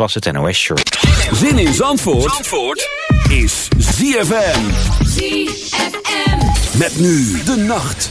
was het NOS Short. Zin in Zandvoort, Zandvoort is ZFM. ZFM. Met nu de nacht.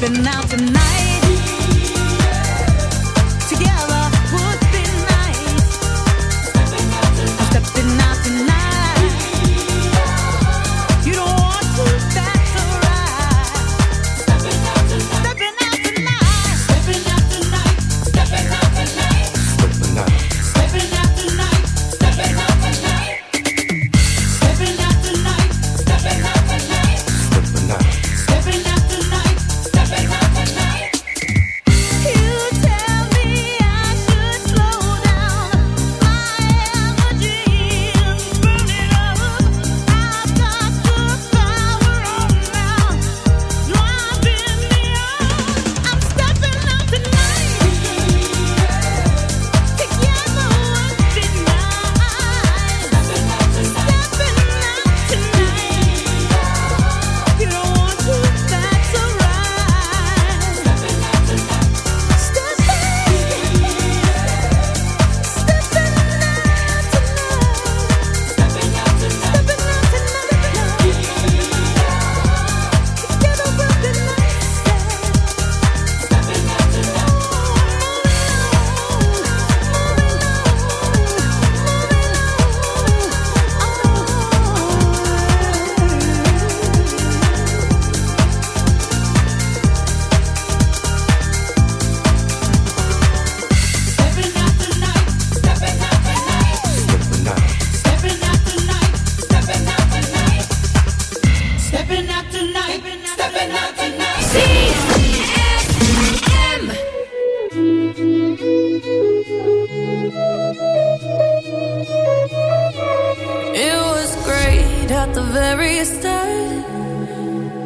been out tonight.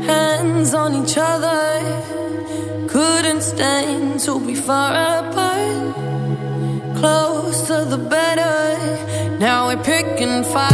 Hands on each other. Couldn't stand to be far apart. Closer the better. Now we're picking fire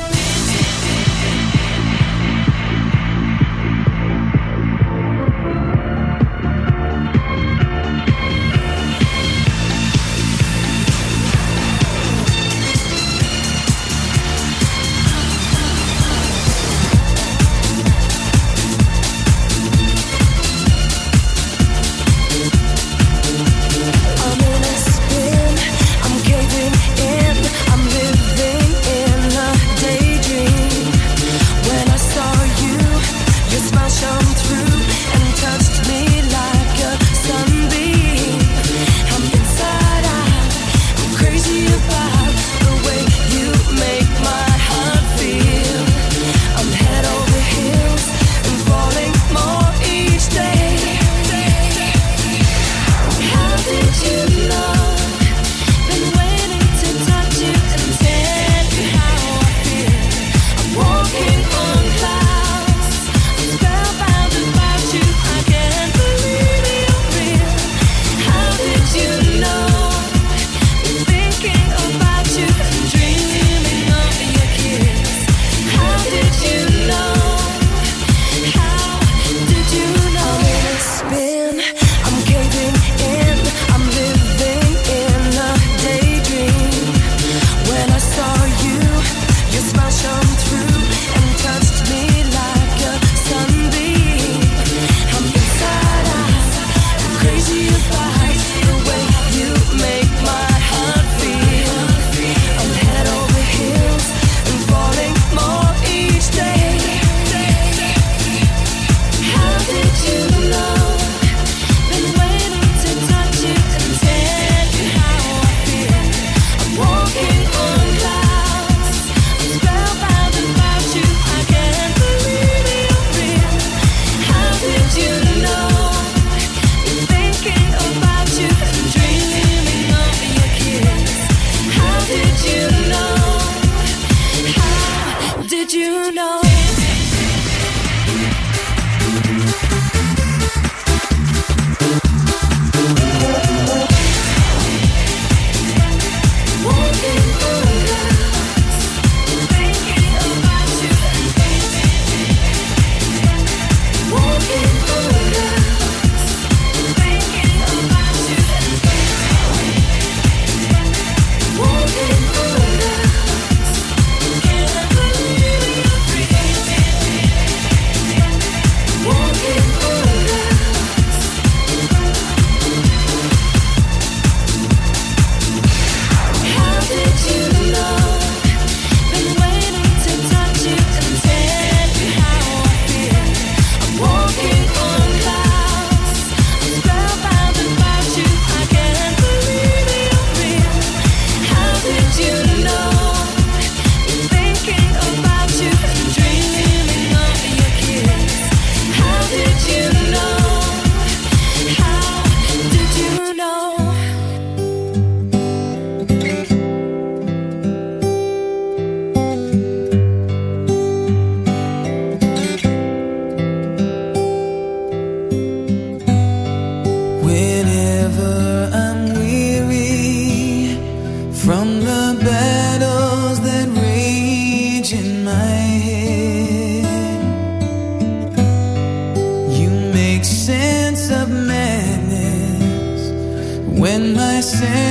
from the battles that rage in my head. You make sense of madness when my sense.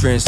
Trans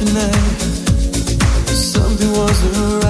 Tonight. Something wasn't right.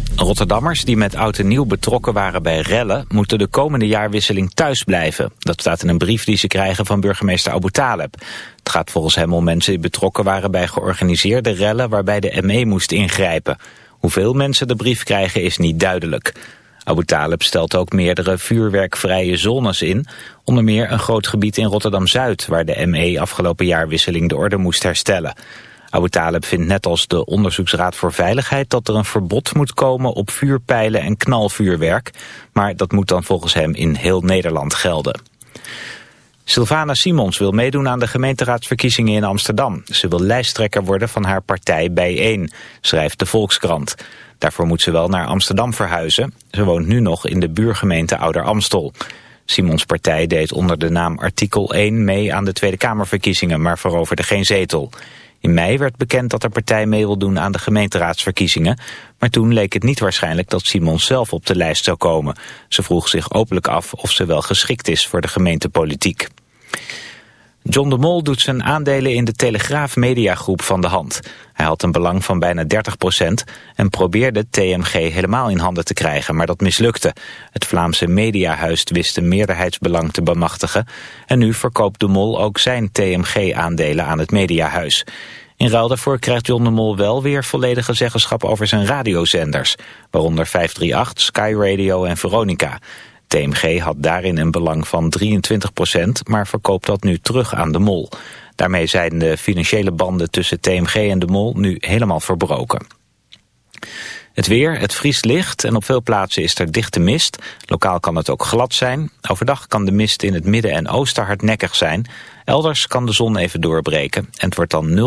Rotterdammers die met oud en nieuw betrokken waren bij rellen... moeten de komende jaarwisseling thuis blijven. Dat staat in een brief die ze krijgen van burgemeester Abu Taleb. Het gaat volgens hem om mensen die betrokken waren bij georganiseerde rellen... waarbij de ME moest ingrijpen. Hoeveel mensen de brief krijgen is niet duidelijk. Abu Taleb stelt ook meerdere vuurwerkvrije zones in. Onder meer een groot gebied in Rotterdam-Zuid... waar de ME afgelopen jaarwisseling de orde moest herstellen. Abu Taleb vindt net als de Onderzoeksraad voor Veiligheid dat er een verbod moet komen op vuurpijlen en knalvuurwerk. Maar dat moet dan volgens hem in heel Nederland gelden. Sylvana Simons wil meedoen aan de gemeenteraadsverkiezingen in Amsterdam. Ze wil lijsttrekker worden van haar partij Bijeen, schrijft de Volkskrant. Daarvoor moet ze wel naar Amsterdam verhuizen. Ze woont nu nog in de buurgemeente Ouder Amstel. Simons partij deed onder de naam artikel 1 mee aan de Tweede Kamerverkiezingen, maar veroverde geen zetel. In mei werd bekend dat de partij mee wil doen aan de gemeenteraadsverkiezingen. Maar toen leek het niet waarschijnlijk dat Simons zelf op de lijst zou komen. Ze vroeg zich openlijk af of ze wel geschikt is voor de gemeentepolitiek. John de Mol doet zijn aandelen in de Telegraaf Mediagroep van de hand. Hij had een belang van bijna 30% en probeerde TMG helemaal in handen te krijgen, maar dat mislukte. Het Vlaamse Mediahuis wist een meerderheidsbelang te bemachtigen en nu verkoopt de Mol ook zijn TMG-aandelen aan het Mediahuis. In ruil daarvoor krijgt John de Mol wel weer volledige zeggenschap over zijn radiozenders, waaronder 538, Sky Radio en Veronica. TMG had daarin een belang van 23% maar verkoopt dat nu terug aan de Mol. Daarmee zijn de financiële banden tussen TMG en de Mol nu helemaal verbroken. Het weer, het vriest licht en op veel plaatsen is er dichte mist. Lokaal kan het ook glad zijn. Overdag kan de mist in het midden en oosten hardnekkig zijn. Elders kan de zon even doorbreken en het wordt dan 0.